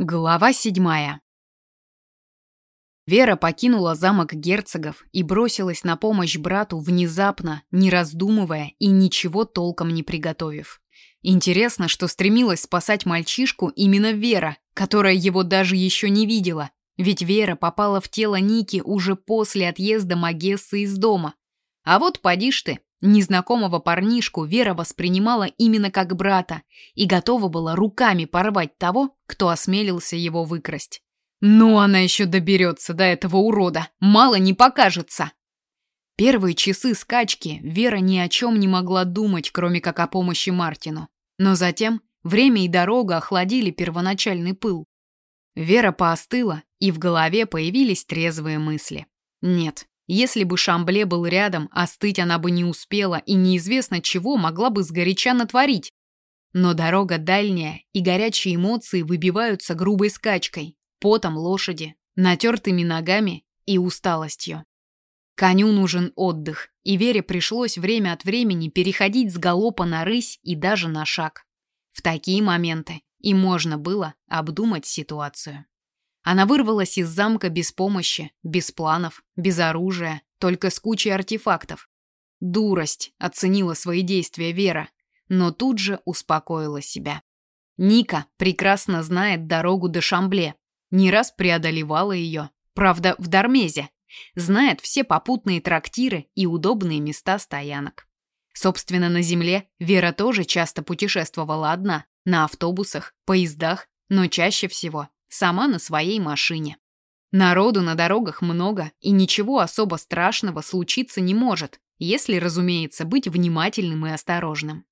Глава седьмая. Вера покинула замок герцогов и бросилась на помощь брату внезапно, не раздумывая и ничего толком не приготовив. Интересно, что стремилась спасать мальчишку именно Вера, которая его даже еще не видела, ведь Вера попала в тело Ники уже после отъезда Магессы из дома. А вот поди ты, Незнакомого парнишку Вера воспринимала именно как брата и готова была руками порвать того, кто осмелился его выкрасть. Ну, она еще доберется до этого урода, мало не покажется. Первые часы скачки Вера ни о чем не могла думать, кроме как о помощи Мартину. Но затем время и дорога охладили первоначальный пыл. Вера поостыла, и в голове появились трезвые мысли. Нет, если бы Шамбле был рядом, остыть она бы не успела и неизвестно чего могла бы сгоряча натворить. Но дорога дальняя, и горячие эмоции выбиваются грубой скачкой, потом лошади, натертыми ногами и усталостью. Коню нужен отдых, и Вере пришлось время от времени переходить с галопа на рысь и даже на шаг. В такие моменты и можно было обдумать ситуацию. Она вырвалась из замка без помощи, без планов, без оружия, только с кучей артефактов. Дурость оценила свои действия Вера, но тут же успокоила себя. Ника прекрасно знает дорогу до Шамбле, не раз преодолевала ее, правда, в Дармезе. Знает все попутные трактиры и удобные места стоянок. Собственно, на земле Вера тоже часто путешествовала одна, на автобусах, поездах, но чаще всего Сама на своей машине. Народу на дорогах много, и ничего особо страшного случиться не может, если, разумеется, быть внимательным и осторожным.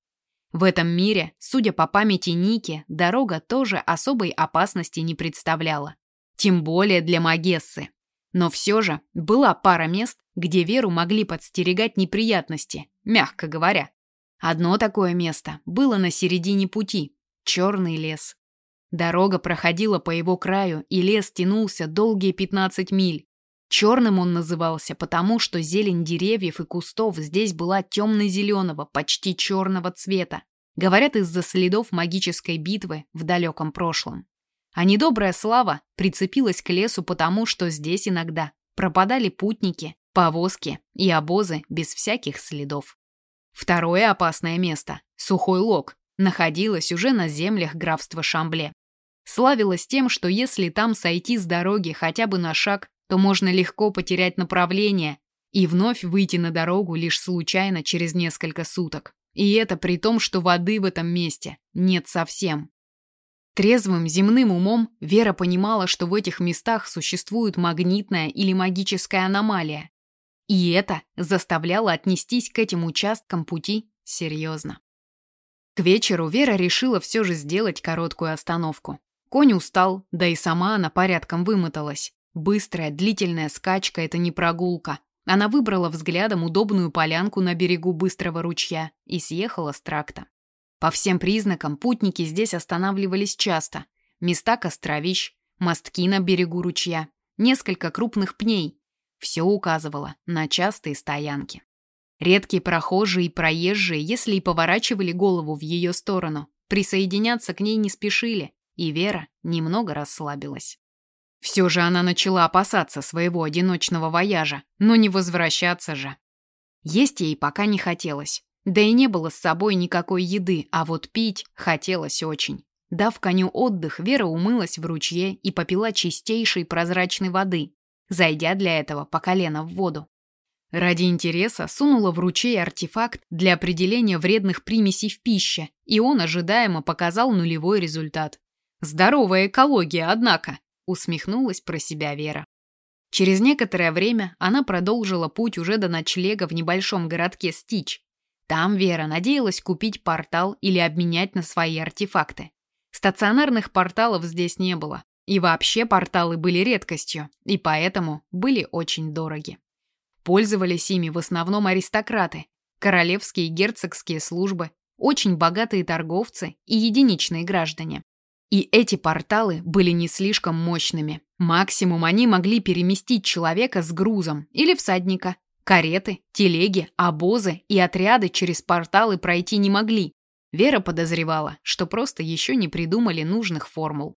В этом мире, судя по памяти Ники, дорога тоже особой опасности не представляла. Тем более для Магессы. Но все же была пара мест, где Веру могли подстерегать неприятности, мягко говоря. Одно такое место было на середине пути – черный лес. Дорога проходила по его краю, и лес тянулся долгие 15 миль. Черным он назывался, потому что зелень деревьев и кустов здесь была темно-зеленого, почти черного цвета. Говорят, из-за следов магической битвы в далеком прошлом. А недобрая слава прицепилась к лесу потому, что здесь иногда пропадали путники, повозки и обозы без всяких следов. Второе опасное место, Сухой Лог, находилась уже на землях графства Шамбле. Славилась тем, что если там сойти с дороги хотя бы на шаг, то можно легко потерять направление и вновь выйти на дорогу лишь случайно через несколько суток. И это при том, что воды в этом месте нет совсем. Трезвым земным умом Вера понимала, что в этих местах существует магнитная или магическая аномалия. И это заставляло отнестись к этим участкам пути серьезно. К вечеру Вера решила все же сделать короткую остановку. Конь устал, да и сама она порядком вымоталась. Быстрая, длительная скачка – это не прогулка. Она выбрала взглядом удобную полянку на берегу быстрого ручья и съехала с тракта. По всем признакам путники здесь останавливались часто. Места костровищ, мостки на берегу ручья, несколько крупных пней. Все указывало на частые стоянки. Редкие прохожие и проезжие, если и поворачивали голову в ее сторону, присоединяться к ней не спешили, и Вера немного расслабилась. Все же она начала опасаться своего одиночного вояжа, но не возвращаться же. Есть ей пока не хотелось. Да и не было с собой никакой еды, а вот пить хотелось очень. Дав коню отдых, Вера умылась в ручье и попила чистейшей прозрачной воды, зайдя для этого по колено в воду. Ради интереса сунула в ручей артефакт для определения вредных примесей в пище, и он ожидаемо показал нулевой результат. Здоровая экология, однако, усмехнулась про себя Вера. Через некоторое время она продолжила путь уже до ночлега в небольшом городке Стич. Там Вера надеялась купить портал или обменять на свои артефакты. Стационарных порталов здесь не было, и вообще порталы были редкостью, и поэтому были очень дороги. Пользовались ими в основном аристократы, королевские и герцогские службы, очень богатые торговцы и единичные граждане. И эти порталы были не слишком мощными. Максимум они могли переместить человека с грузом или всадника. Кареты, телеги, обозы и отряды через порталы пройти не могли. Вера подозревала, что просто еще не придумали нужных формул.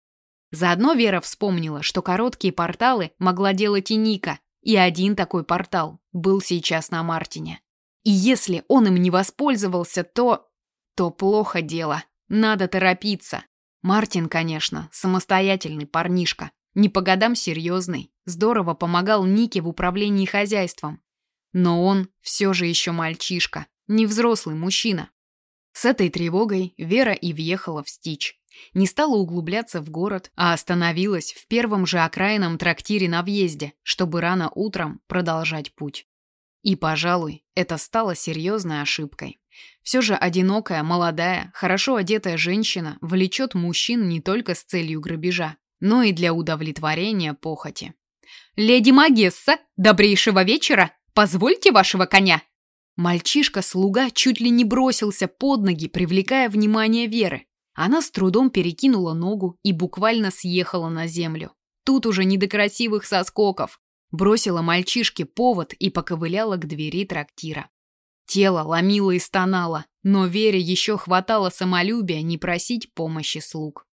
Заодно Вера вспомнила, что короткие порталы могла делать и Ника, и один такой портал был сейчас на Мартине. И если он им не воспользовался, то... то плохо дело. Надо торопиться. Мартин, конечно, самостоятельный парнишка. Не по годам серьезный. Здорово помогал Нике в управлении хозяйством. Но он все же еще мальчишка, не взрослый мужчина. С этой тревогой Вера и въехала в Стич. Не стала углубляться в город, а остановилась в первом же окраинном трактире на въезде, чтобы рано утром продолжать путь. И, пожалуй, это стало серьезной ошибкой. Все же одинокая, молодая, хорошо одетая женщина влечет мужчин не только с целью грабежа, но и для удовлетворения похоти. «Леди Магесса, добрейшего вечера! Позвольте вашего коня!» Мальчишка-слуга чуть ли не бросился под ноги, привлекая внимание Веры. Она с трудом перекинула ногу и буквально съехала на землю. Тут уже не до красивых соскоков. Бросила мальчишке повод и поковыляла к двери трактира. Тело ломило и стонало, но Вере еще хватало самолюбия не просить помощи слуг.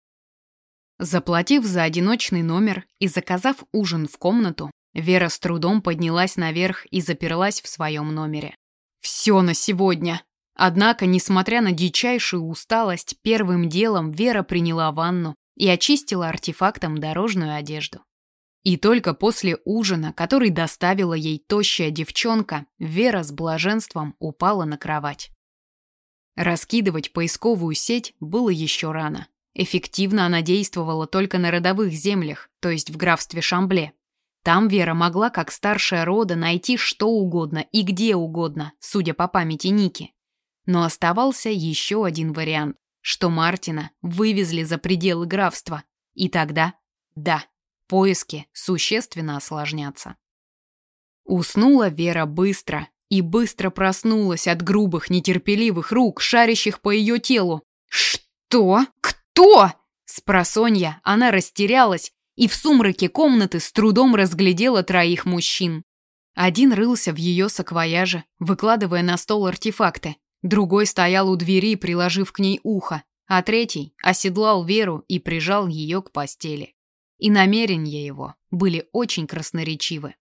Заплатив за одиночный номер и заказав ужин в комнату, Вера с трудом поднялась наверх и заперлась в своем номере. Все на сегодня. Однако, несмотря на дичайшую усталость, первым делом Вера приняла ванну и очистила артефактом дорожную одежду. И только после ужина, который доставила ей тощая девчонка, Вера с блаженством упала на кровать. Раскидывать поисковую сеть было еще рано. Эффективно она действовала только на родовых землях, то есть в графстве Шамбле. Там Вера могла, как старшая рода, найти что угодно и где угодно, судя по памяти Ники. Но оставался еще один вариант, что Мартина вывезли за пределы графства. И тогда, да, поиски существенно осложнятся. Уснула Вера быстро и быстро проснулась от грубых, нетерпеливых рук, шарящих по ее телу. «Что? Кто?» «Кто?» С просонья она растерялась и в сумраке комнаты с трудом разглядела троих мужчин. Один рылся в ее саквояже, выкладывая на стол артефакты. Другой стоял у двери, приложив к ней ухо, а третий оседлал Веру и прижал ее к постели. И намерения его были очень красноречивы.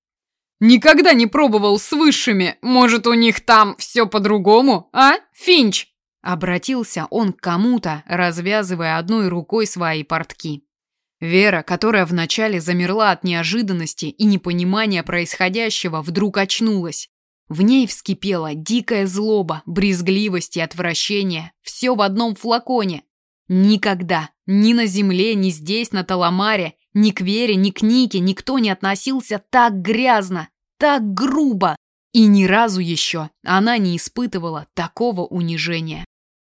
«Никогда не пробовал с высшими. Может, у них там все по-другому, а, Финч?» Обратился он к кому-то, развязывая одной рукой свои портки. Вера, которая вначале замерла от неожиданности и непонимания происходящего, вдруг очнулась. В ней вскипела дикая злоба, брезгливость и отвращение. Все в одном флаконе. Никогда, ни на земле, ни здесь, на Таламаре, ни к Вере, ни к Нике никто не относился так грязно, так грубо. И ни разу еще она не испытывала такого унижения.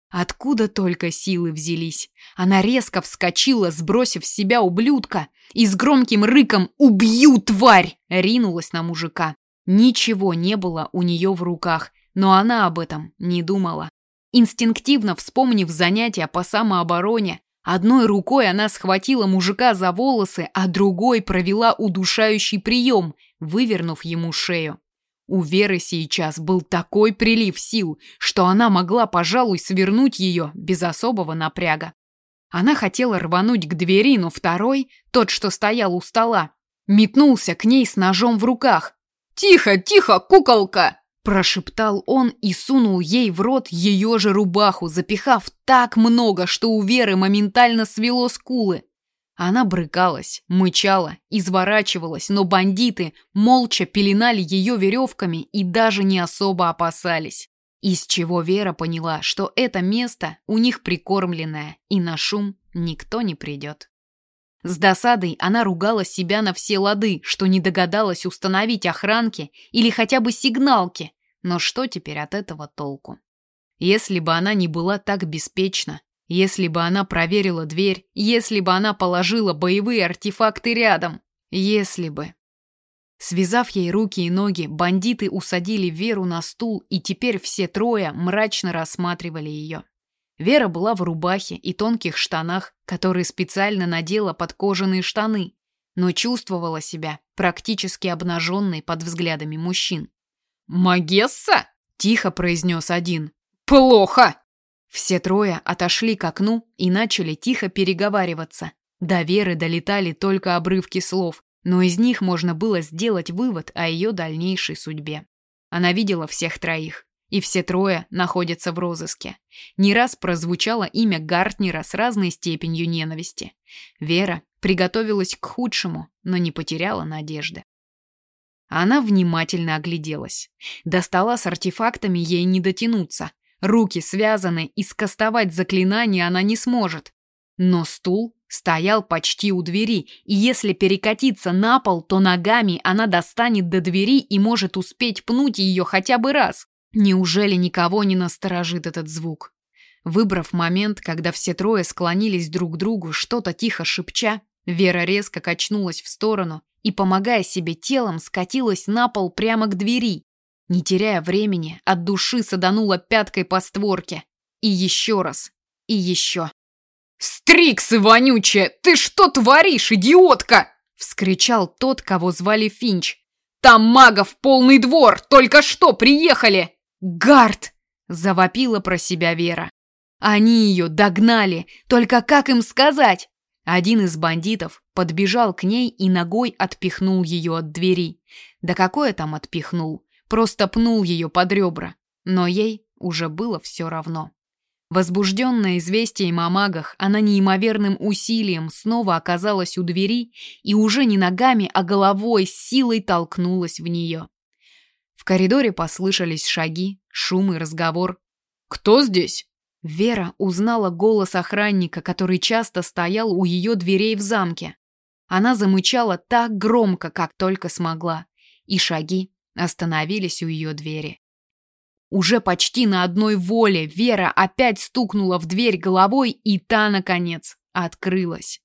Откуда только силы взялись? Она резко вскочила, сбросив с себя ублюдка, и с громким рыком «Убью, тварь!» ринулась на мужика. Ничего не было у нее в руках, но она об этом не думала. Инстинктивно вспомнив занятия по самообороне, одной рукой она схватила мужика за волосы, а другой провела удушающий прием, вывернув ему шею. У Веры сейчас был такой прилив сил, что она могла, пожалуй, свернуть ее без особого напряга. Она хотела рвануть к двери, но второй, тот, что стоял у стола, метнулся к ней с ножом в руках. «Тихо, тихо, куколка!» Прошептал он и сунул ей в рот ее же рубаху, запихав так много, что у Веры моментально свело скулы. Она брыкалась, мычала, изворачивалась, но бандиты молча пеленали ее веревками и даже не особо опасались. Из чего Вера поняла, что это место у них прикормленное, и на шум никто не придет. С досадой она ругала себя на все лады, что не догадалась установить охранки или хотя бы сигналки, но что теперь от этого толку? Если бы она не была так беспечна, если бы она проверила дверь, если бы она положила боевые артефакты рядом, если бы. Связав ей руки и ноги, бандиты усадили Веру на стул, и теперь все трое мрачно рассматривали ее. Вера была в рубахе и тонких штанах, которые специально надела под кожаные штаны, но чувствовала себя практически обнаженной под взглядами мужчин. «Магесса?» – тихо произнес один. «Плохо!» Все трое отошли к окну и начали тихо переговариваться. До Веры долетали только обрывки слов, но из них можно было сделать вывод о ее дальнейшей судьбе. Она видела всех троих, и все трое находятся в розыске. Не раз прозвучало имя Гартнера с разной степенью ненависти. Вера приготовилась к худшему, но не потеряла надежды. Она внимательно огляделась. До стола с артефактами ей не дотянуться. Руки связаны, и скостовать заклинание она не сможет. Но стул стоял почти у двери, и если перекатиться на пол, то ногами она достанет до двери и может успеть пнуть ее хотя бы раз. Неужели никого не насторожит этот звук? Выбрав момент, когда все трое склонились друг к другу, что-то тихо шепча, Вера резко качнулась в сторону и, помогая себе телом, скатилась на пол прямо к двери. Не теряя времени, от души саданула пяткой по створке. И еще раз. И еще. «Стриксы, вонючая! Ты что творишь, идиотка?» — вскричал тот, кого звали Финч. «Там магов полный двор! Только что приехали!» «Гард!» — завопила про себя Вера. Они ее догнали, только как им сказать? Один из бандитов подбежал к ней и ногой отпихнул ее от двери. Да какое там отпихнул? Просто пнул ее под ребра. Но ей уже было все равно. Возбужденная известием о магах, она неимоверным усилием снова оказалась у двери и уже не ногами, а головой с силой толкнулась в нее. В коридоре послышались шаги, шум и разговор. «Кто здесь?» Вера узнала голос охранника, который часто стоял у ее дверей в замке. Она замычала так громко, как только смогла, и шаги остановились у ее двери. Уже почти на одной воле Вера опять стукнула в дверь головой, и та, наконец, открылась.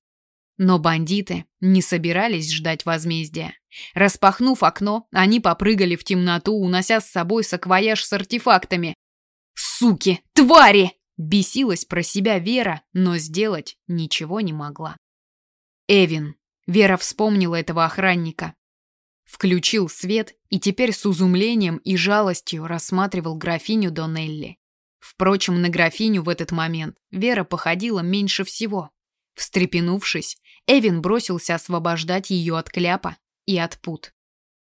Но бандиты не собирались ждать возмездия. Распахнув окно, они попрыгали в темноту, унося с собой саквояж с артефактами. «Суки! Твари!» Бесилась про себя Вера, но сделать ничего не могла. Эвин. Вера вспомнила этого охранника. Включил свет и теперь с изумлением и жалостью рассматривал графиню Донелли. Впрочем, на графиню в этот момент Вера походила меньше всего. Встрепенувшись, Эвин бросился освобождать ее от кляпа и от пут.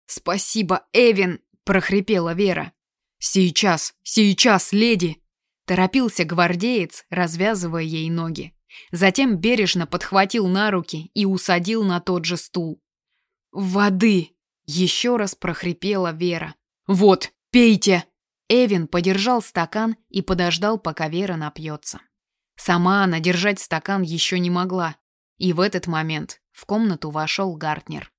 «Спасибо, Эвин!» – прохрипела Вера. «Сейчас, сейчас, леди!» Торопился гвардеец, развязывая ей ноги. Затем бережно подхватил на руки и усадил на тот же стул. «Воды!» – еще раз прохрипела Вера. «Вот, пейте!» Эвин подержал стакан и подождал, пока Вера напьется. Сама она держать стакан еще не могла. И в этот момент в комнату вошел Гартнер.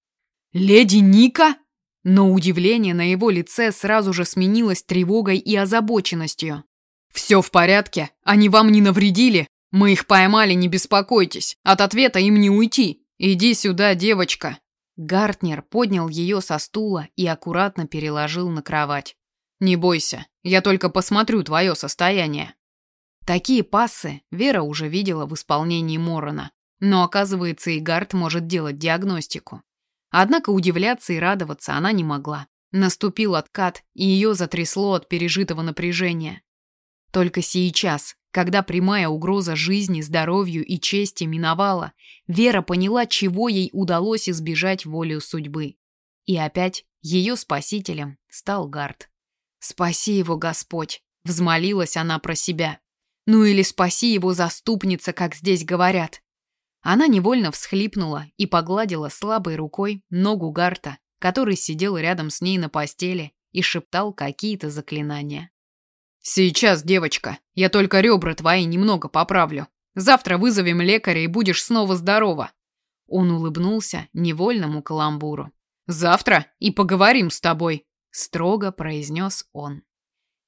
«Леди Ника?» Но удивление на его лице сразу же сменилось тревогой и озабоченностью. «Все в порядке? Они вам не навредили? Мы их поймали, не беспокойтесь. От ответа им не уйти. Иди сюда, девочка». Гартнер поднял ее со стула и аккуратно переложил на кровать. «Не бойся, я только посмотрю твое состояние». Такие пассы Вера уже видела в исполнении Морона, но оказывается и Гарт может делать диагностику. Однако удивляться и радоваться она не могла. Наступил откат, и ее затрясло от пережитого напряжения. Только сейчас, когда прямая угроза жизни, здоровью и чести миновала, Вера поняла, чего ей удалось избежать волею судьбы. И опять ее спасителем стал Гард. «Спаси его, Господь!» — взмолилась она про себя. «Ну или спаси его, заступница, как здесь говорят!» Она невольно всхлипнула и погладила слабой рукой ногу Гарта, который сидел рядом с ней на постели и шептал какие-то заклинания. «Сейчас, девочка, я только ребра твои немного поправлю. Завтра вызовем лекаря и будешь снова здорова». Он улыбнулся невольному каламбуру. «Завтра и поговорим с тобой», — строго произнес он.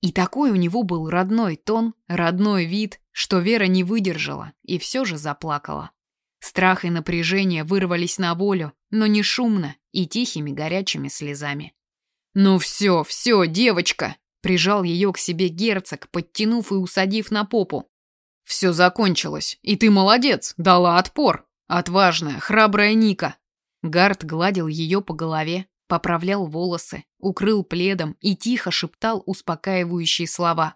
И такой у него был родной тон, родной вид, что Вера не выдержала и все же заплакала. Страх и напряжение вырвались на волю, но не шумно и тихими горячими слезами. «Ну все, все, девочка!» Прижал ее к себе герцог, подтянув и усадив на попу. «Все закончилось, и ты молодец, дала отпор. Отважная, храбрая Ника». Гард гладил ее по голове, поправлял волосы, укрыл пледом и тихо шептал успокаивающие слова.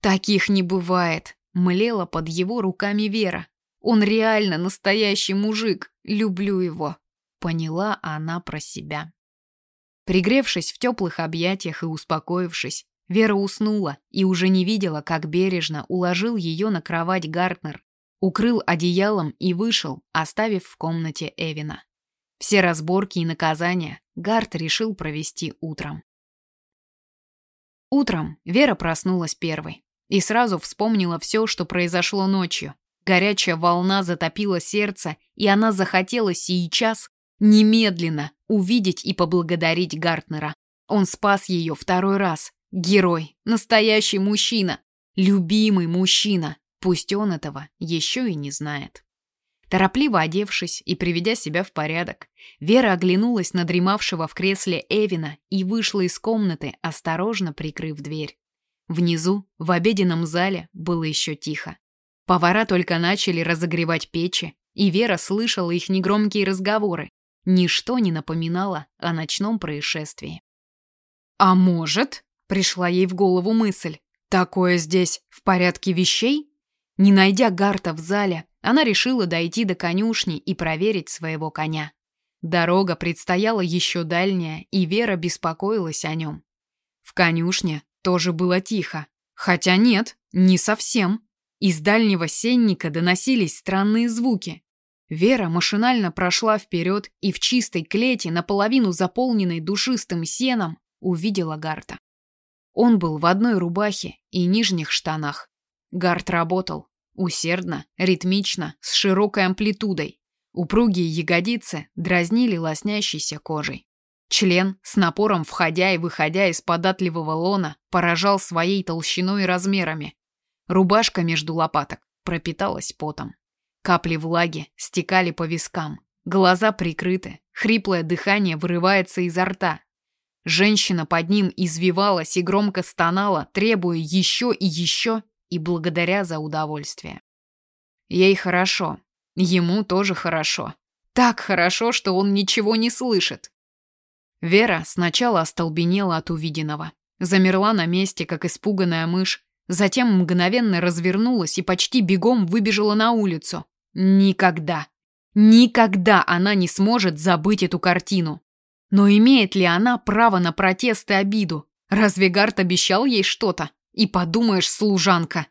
«Таких не бывает», — млела под его руками Вера. Он реально настоящий мужик. Люблю его. Поняла она про себя. Пригревшись в теплых объятиях и успокоившись, Вера уснула и уже не видела, как бережно уложил ее на кровать Гартнер, укрыл одеялом и вышел, оставив в комнате Эвина. Все разборки и наказания Гарт решил провести утром. Утром Вера проснулась первой и сразу вспомнила все, что произошло ночью. Горячая волна затопила сердце, и она захотела сейчас, немедленно, увидеть и поблагодарить Гартнера. Он спас ее второй раз. Герой, настоящий мужчина, любимый мужчина, пусть он этого еще и не знает. Торопливо одевшись и приведя себя в порядок, Вера оглянулась на дремавшего в кресле Эвина и вышла из комнаты, осторожно прикрыв дверь. Внизу, в обеденном зале, было еще тихо. Повара только начали разогревать печи, и Вера слышала их негромкие разговоры. Ничто не напоминало о ночном происшествии. «А может?» — пришла ей в голову мысль. «Такое здесь в порядке вещей?» Не найдя Гарта в зале, она решила дойти до конюшни и проверить своего коня. Дорога предстояла еще дальняя, и Вера беспокоилась о нем. В конюшне тоже было тихо. Хотя нет, не совсем. Из дальнего сенника доносились странные звуки. Вера машинально прошла вперед и в чистой клете, наполовину заполненной душистым сеном, увидела Гарта. Он был в одной рубахе и нижних штанах. Гарт работал. Усердно, ритмично, с широкой амплитудой. Упругие ягодицы дразнили лоснящейся кожей. Член, с напором входя и выходя из податливого лона, поражал своей толщиной и размерами. Рубашка между лопаток пропиталась потом. Капли влаги стекали по вискам. Глаза прикрыты, хриплое дыхание вырывается изо рта. Женщина под ним извивалась и громко стонала, требуя еще и еще и благодаря за удовольствие. Ей хорошо, ему тоже хорошо. Так хорошо, что он ничего не слышит. Вера сначала остолбенела от увиденного. Замерла на месте, как испуганная мышь, затем мгновенно развернулась и почти бегом выбежала на улицу. Никогда, никогда она не сможет забыть эту картину. Но имеет ли она право на протест и обиду? Разве Гарт обещал ей что-то? И подумаешь, служанка.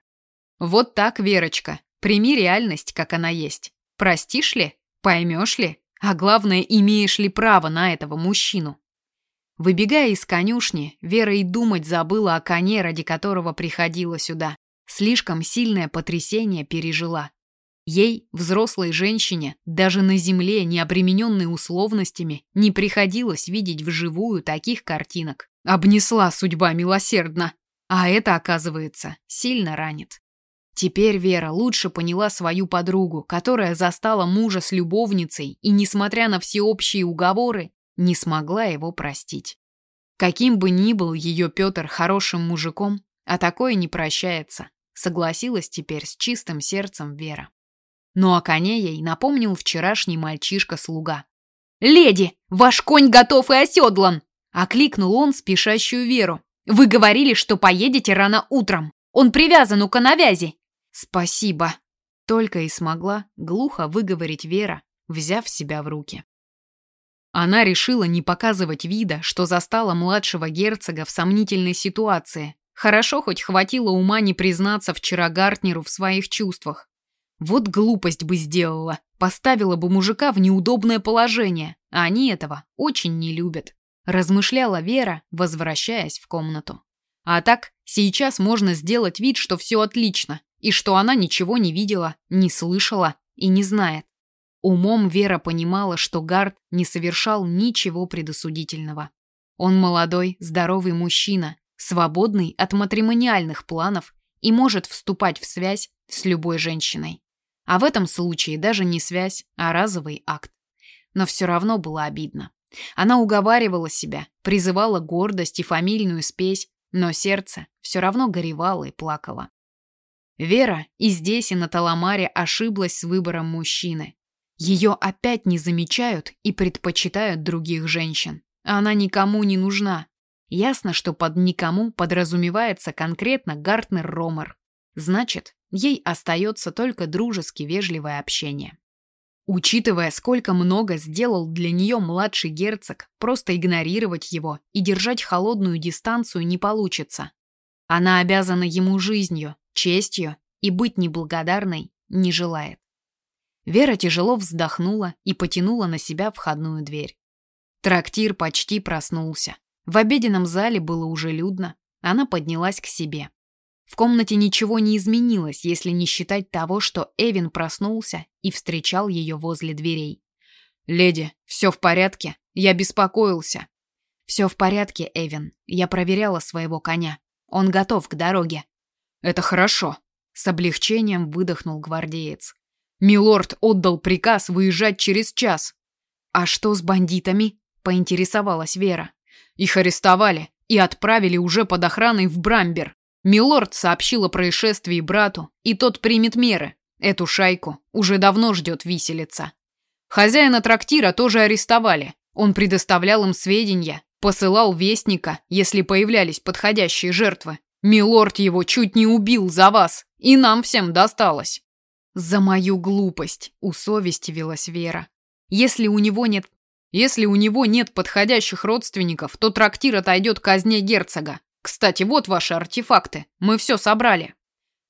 Вот так, Верочка, прими реальность, как она есть. Простишь ли? Поймешь ли? А главное, имеешь ли право на этого мужчину? Выбегая из конюшни, Вера и думать забыла о коне, ради которого приходила сюда. Слишком сильное потрясение пережила. Ей, взрослой женщине, даже на земле, не обремененной условностями, не приходилось видеть вживую таких картинок. Обнесла судьба милосердно. А это, оказывается, сильно ранит. Теперь Вера лучше поняла свою подругу, которая застала мужа с любовницей и, несмотря на всеобщие уговоры, не смогла его простить. Каким бы ни был ее Петр хорошим мужиком, а такое не прощается, согласилась теперь с чистым сердцем Вера. Но о коне ей напомнил вчерашний мальчишка-слуга. «Леди, ваш конь готов и оседлан!» — окликнул он спешащую Веру. «Вы говорили, что поедете рано утром. Он привязан у коновязи». «Спасибо», — только и смогла глухо выговорить Вера, взяв себя в руки. Она решила не показывать вида, что застала младшего герцога в сомнительной ситуации. Хорошо хоть хватило ума не признаться вчера Гартнеру в своих чувствах. Вот глупость бы сделала, поставила бы мужика в неудобное положение, а они этого очень не любят. Размышляла Вера, возвращаясь в комнату. А так, сейчас можно сделать вид, что все отлично, и что она ничего не видела, не слышала и не знает. Умом Вера понимала, что Гард не совершал ничего предосудительного. Он молодой, здоровый мужчина, свободный от матримониальных планов и может вступать в связь с любой женщиной. А в этом случае даже не связь, а разовый акт. Но все равно было обидно. Она уговаривала себя, призывала гордость и фамильную спесь, но сердце все равно горевало и плакало. Вера и здесь, и на Таламаре ошиблась с выбором мужчины. Ее опять не замечают и предпочитают других женщин. Она никому не нужна. Ясно, что под «никому» подразумевается конкретно Гартнер Ромер. Значит, ей остается только дружески вежливое общение. Учитывая, сколько много сделал для нее младший герцог, просто игнорировать его и держать холодную дистанцию не получится. Она обязана ему жизнью, честью и быть неблагодарной не желает. Вера тяжело вздохнула и потянула на себя входную дверь. Трактир почти проснулся. В обеденном зале было уже людно. Она поднялась к себе. В комнате ничего не изменилось, если не считать того, что Эвин проснулся и встречал ее возле дверей. «Леди, все в порядке? Я беспокоился». «Все в порядке, Эвин. Я проверяла своего коня. Он готов к дороге». «Это хорошо», — с облегчением выдохнул гвардеец. «Милорд отдал приказ выезжать через час». «А что с бандитами?» — поинтересовалась Вера. «Их арестовали и отправили уже под охраной в Брамбер. Милорд сообщил о происшествии брату, и тот примет меры. Эту шайку уже давно ждет виселица. Хозяина трактира тоже арестовали. Он предоставлял им сведения, посылал вестника, если появлялись подходящие жертвы. Милорд его чуть не убил за вас, и нам всем досталось. За мою глупость, усовестивилась Вера. Если у него нет если у него нет подходящих родственников, то трактир отойдет казне герцога. Кстати, вот ваши артефакты. Мы все собрали.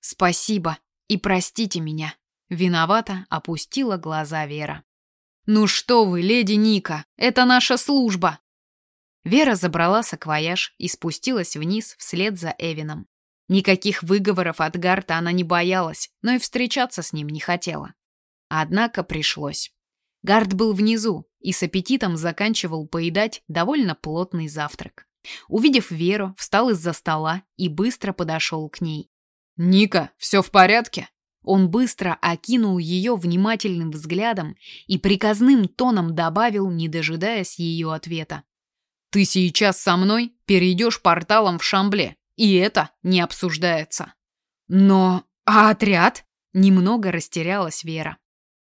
Спасибо и простите меня. Виновата опустила глаза Вера. Ну что вы, леди Ника, это наша служба. Вера забрала саквояж и спустилась вниз вслед за Эвином. Никаких выговоров от Гарта она не боялась, но и встречаться с ним не хотела. Однако пришлось. Гард был внизу и с аппетитом заканчивал поедать довольно плотный завтрак. Увидев Веру, встал из-за стола и быстро подошел к ней. «Ника, все в порядке?» Он быстро окинул ее внимательным взглядом и приказным тоном добавил, не дожидаясь ее ответа. «Ты сейчас со мной перейдешь порталом в Шамбле, и это не обсуждается». «Но... а отряд?» Немного растерялась Вера.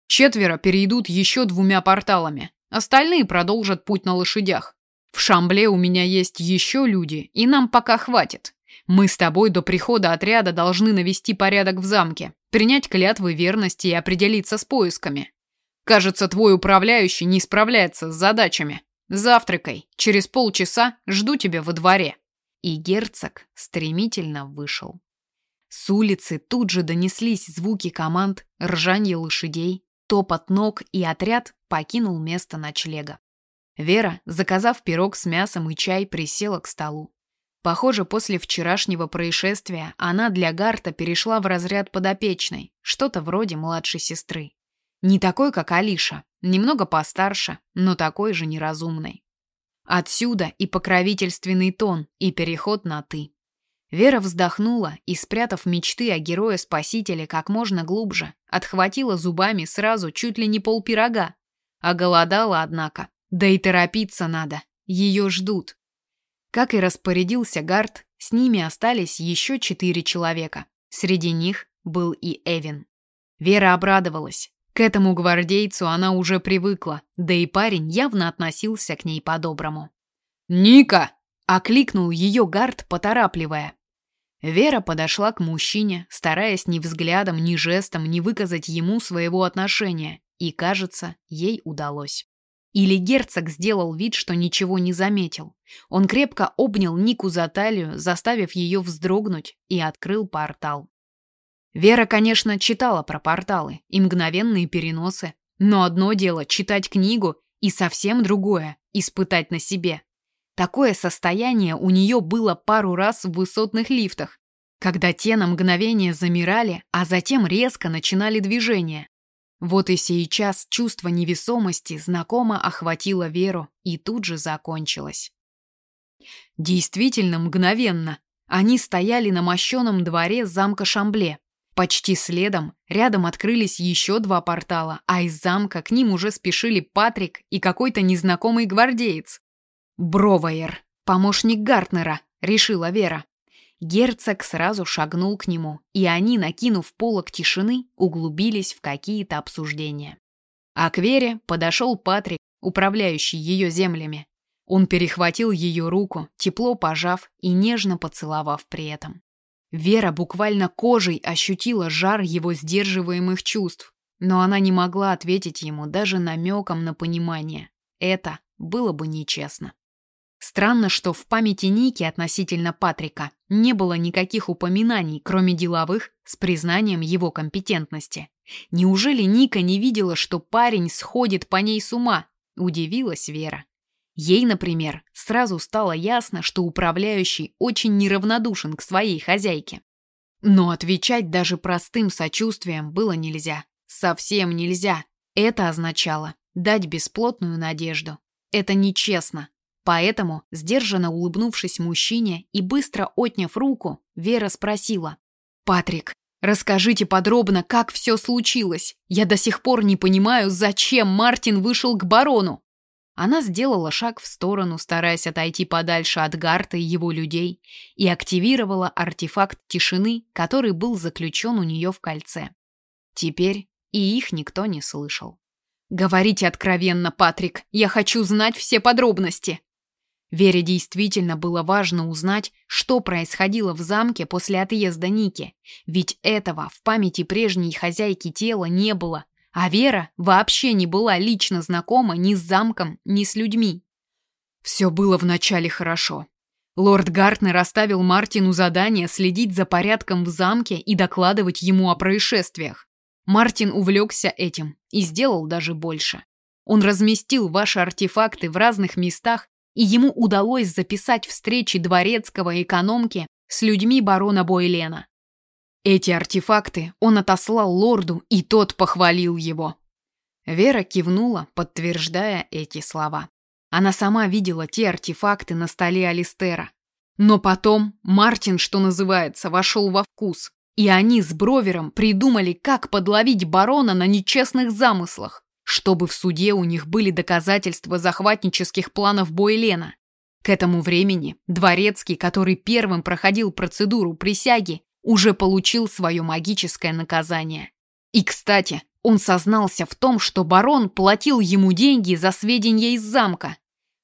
«Четверо перейдут еще двумя порталами. Остальные продолжат путь на лошадях. В Шамбле у меня есть еще люди, и нам пока хватит. Мы с тобой до прихода отряда должны навести порядок в замке, принять клятвы верности и определиться с поисками. Кажется, твой управляющий не справляется с задачами. Завтракай. Через полчаса жду тебя во дворе. И герцог стремительно вышел. С улицы тут же донеслись звуки команд, ржанье лошадей, топот ног, и отряд покинул место ночлега. Вера, заказав пирог с мясом и чай, присела к столу. Похоже, после вчерашнего происшествия она для Гарта перешла в разряд подопечной, что-то вроде младшей сестры. Не такой, как Алиша, немного постарше, но такой же неразумной. Отсюда и покровительственный тон, и переход на «ты». Вера вздохнула и, спрятав мечты о герое-спасителе как можно глубже, отхватила зубами сразу чуть ли не полпирога. Оголодала, однако, да и торопиться надо, ее ждут. Как и распорядился Гард, с ними остались еще четыре человека. Среди них был и Эвин. Вера обрадовалась. К этому гвардейцу она уже привыкла, да и парень явно относился к ней по-доброму. «Ника!» — окликнул ее Гард, поторапливая. Вера подошла к мужчине, стараясь ни взглядом, ни жестом не выказать ему своего отношения, и, кажется, ей удалось. Или герцог сделал вид, что ничего не заметил. Он крепко обнял Нику за талию, заставив ее вздрогнуть, и открыл портал. Вера, конечно, читала про порталы и мгновенные переносы, но одно дело читать книгу, и совсем другое – испытать на себе. Такое состояние у нее было пару раз в высотных лифтах, когда те на мгновение замирали, а затем резко начинали движение. Вот и сейчас чувство невесомости знакомо охватило Веру и тут же закончилось. Действительно мгновенно. Они стояли на мощеном дворе замка Шамбле. Почти следом рядом открылись еще два портала, а из замка к ним уже спешили Патрик и какой-то незнакомый гвардеец. Бровайер, помощник Гартнера, решила Вера. Герцог сразу шагнул к нему, и они, накинув полог тишины, углубились в какие-то обсуждения. А к Вере подошел Патрик, управляющий ее землями. Он перехватил ее руку, тепло пожав и нежно поцеловав при этом. Вера буквально кожей ощутила жар его сдерживаемых чувств, но она не могла ответить ему даже намеком на понимание. Это было бы нечестно. Странно, что в памяти Ники относительно Патрика не было никаких упоминаний, кроме деловых, с признанием его компетентности. Неужели Ника не видела, что парень сходит по ней с ума? Удивилась Вера. Ей, например, сразу стало ясно, что управляющий очень неравнодушен к своей хозяйке. Но отвечать даже простым сочувствием было нельзя. Совсем нельзя. Это означало дать бесплотную надежду. Это нечестно. Поэтому, сдержанно улыбнувшись мужчине и быстро отняв руку, Вера спросила. «Патрик, расскажите подробно, как все случилось. Я до сих пор не понимаю, зачем Мартин вышел к барону». Она сделала шаг в сторону, стараясь отойти подальше от Гарта и его людей, и активировала артефакт тишины, который был заключен у нее в кольце. Теперь и их никто не слышал. «Говорите откровенно, Патрик, я хочу знать все подробности!» Вере действительно было важно узнать, что происходило в замке после отъезда Ники, ведь этого в памяти прежней хозяйки тела не было, а Вера вообще не была лично знакома ни с замком, ни с людьми. Все было вначале хорошо. Лорд Гартнер оставил Мартину задание следить за порядком в замке и докладывать ему о происшествиях. Мартин увлекся этим и сделал даже больше. Он разместил ваши артефакты в разных местах, и ему удалось записать встречи дворецкого экономки с людьми барона Бойлена. Эти артефакты он отослал лорду, и тот похвалил его. Вера кивнула, подтверждая эти слова. Она сама видела те артефакты на столе Алистера. Но потом Мартин, что называется, вошел во вкус, и они с Бровером придумали, как подловить барона на нечестных замыслах, чтобы в суде у них были доказательства захватнических планов Бойлена. К этому времени Дворецкий, который первым проходил процедуру присяги, уже получил свое магическое наказание. И, кстати, он сознался в том, что барон платил ему деньги за сведения из замка.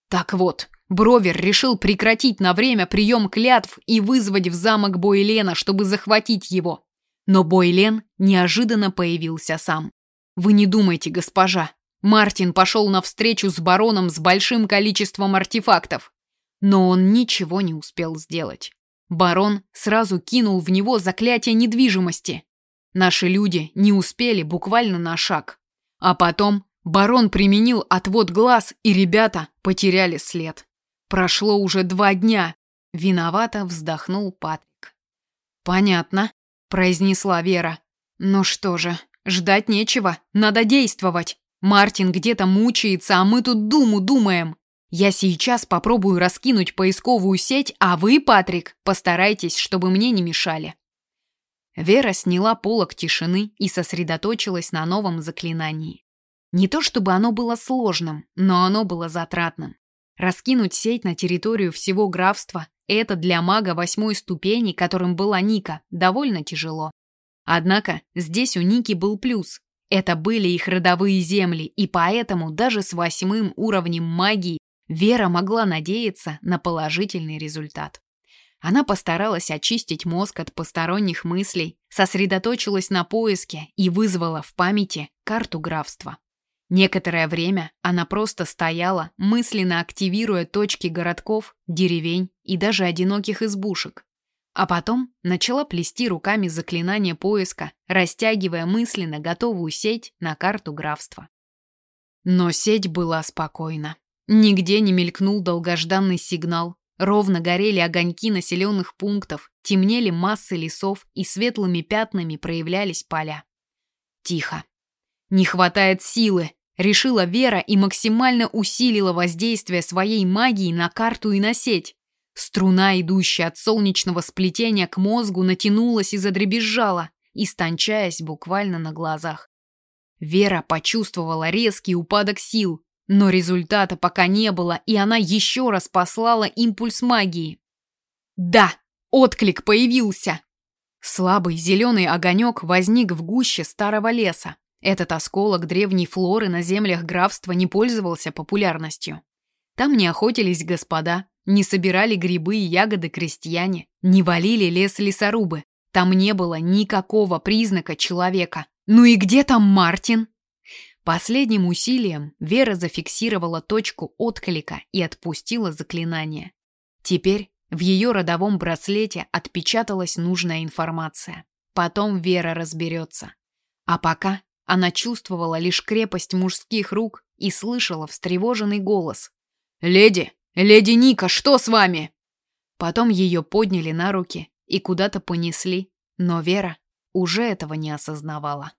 Так вот, Бровер решил прекратить на время прием клятв и вызвать в замок Бойлена, чтобы захватить его. Но Бойлен неожиданно появился сам. Вы не думайте, госпожа. Мартин пошел на встречу с бароном с большим количеством артефактов. Но он ничего не успел сделать. Барон сразу кинул в него заклятие недвижимости. Наши люди не успели буквально на шаг. А потом барон применил отвод глаз, и ребята потеряли след. Прошло уже два дня. Виновато вздохнул Патрик. «Понятно», — произнесла Вера. «Ну что же, ждать нечего, надо действовать. Мартин где-то мучается, а мы тут думу думаем. Я сейчас попробую раскинуть поисковую сеть, а вы, Патрик, постарайтесь, чтобы мне не мешали. Вера сняла полог тишины и сосредоточилась на новом заклинании. Не то чтобы оно было сложным, но оно было затратным. Раскинуть сеть на территорию всего графства – это для мага восьмой ступени, которым была Ника, довольно тяжело. Однако здесь у Ники был плюс. Это были их родовые земли, и поэтому даже с восьмым уровнем магии Вера могла надеяться на положительный результат. Она постаралась очистить мозг от посторонних мыслей, сосредоточилась на поиске и вызвала в памяти карту графства. Некоторое время она просто стояла, мысленно активируя точки городков, деревень и даже одиноких избушек. А потом начала плести руками заклинание поиска, растягивая мысленно готовую сеть на карту графства. Но сеть была спокойна. Нигде не мелькнул долгожданный сигнал. Ровно горели огоньки населенных пунктов, темнели массы лесов и светлыми пятнами проявлялись поля. Тихо. Не хватает силы, решила Вера и максимально усилила воздействие своей магии на карту и на сеть. Струна, идущая от солнечного сплетения к мозгу, натянулась и задребезжала, истончаясь буквально на глазах. Вера почувствовала резкий упадок сил, но результата пока не было, и она еще раз послала импульс магии. Да, отклик появился. Слабый зеленый огонек возник в гуще старого леса. Этот осколок древней флоры на землях графства не пользовался популярностью. Там не охотились господа, Не собирали грибы и ягоды крестьяне, не валили лес лесорубы. Там не было никакого признака человека. Ну и где там Мартин? Последним усилием Вера зафиксировала точку отклика и отпустила заклинание. Теперь в ее родовом браслете отпечаталась нужная информация. Потом Вера разберется. А пока она чувствовала лишь крепость мужских рук и слышала встревоженный голос. «Леди! Леди Ника, что с вами?» Потом ее подняли на руки и куда-то понесли, но Вера уже этого не осознавала.